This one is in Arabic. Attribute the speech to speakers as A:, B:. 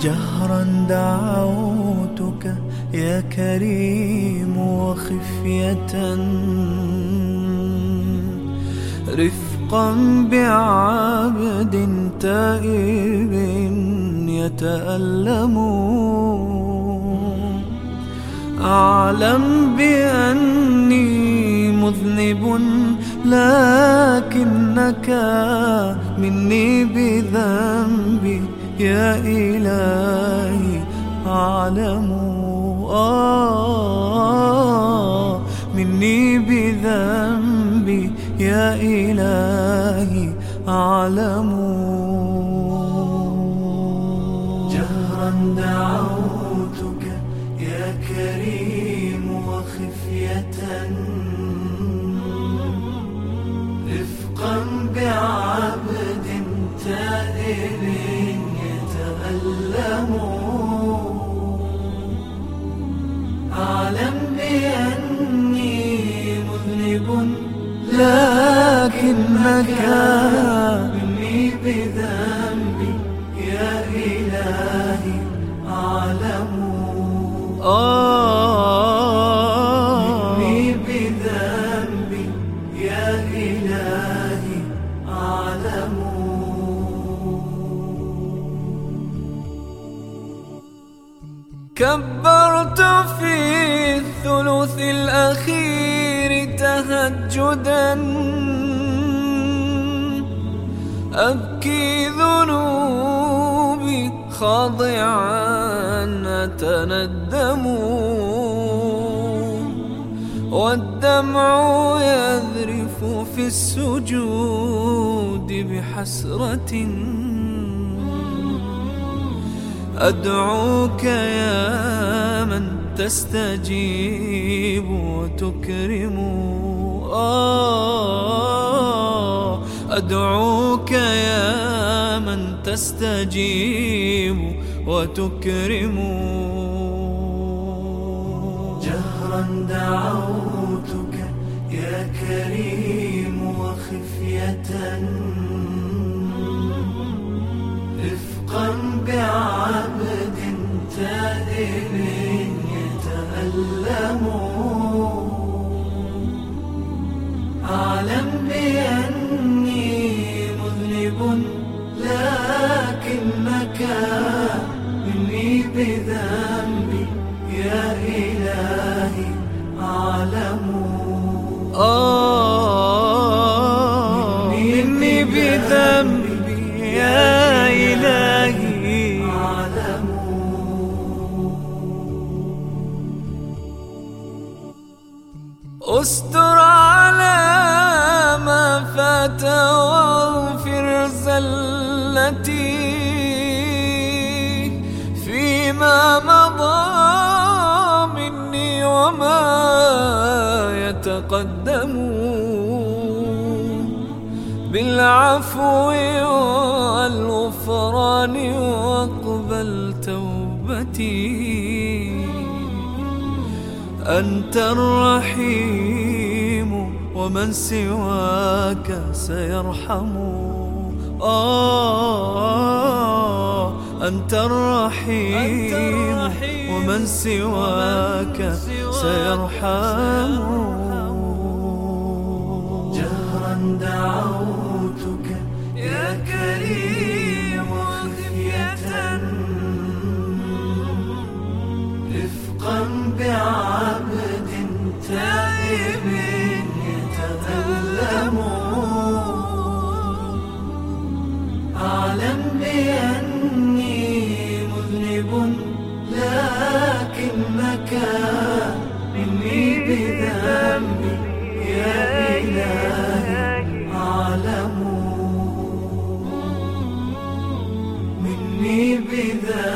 A: جهرا دعوتك يا كريم وخفية. رفقا بعبد تائب يتألم. أعلم بأني مذنب لكنك مني بذنبي يا إلهي أعلم. يا إلهي أعلم جهرا دعوتك يا كريم وخفية. رفقا بعبد تائب يتألم. لكنك مني بذنبي يا إلهي أعلم مني بذنبي يا إلهي أعلم كبرت في الثلث الأخير تهجدا. أبكي ذنوبي خاضعا أتندم والدمع يذرف في السجود بحسرة. أدعوك يا من تستجيب وتكرم. آه أدعوك من تستجيب وتكرم. جهرا دعوتك يا كريم وخفية. رفقا بعبد تائب يتألم. أعلم بأني لكنك مني بذنبي يا إلهي أعلم آه مني بذنبي يا إلهي أعلم استر على ما فات توبتي أنت الرحيم ومن سواك سيرحم. آه أنت الرحيم ومن سواك سيرحم. جهرا دعوتك يا كريم. تائب يتألم أعلم بأني مذنب لكنك مني بذنبي يا إلهي أعلم مني بذنبي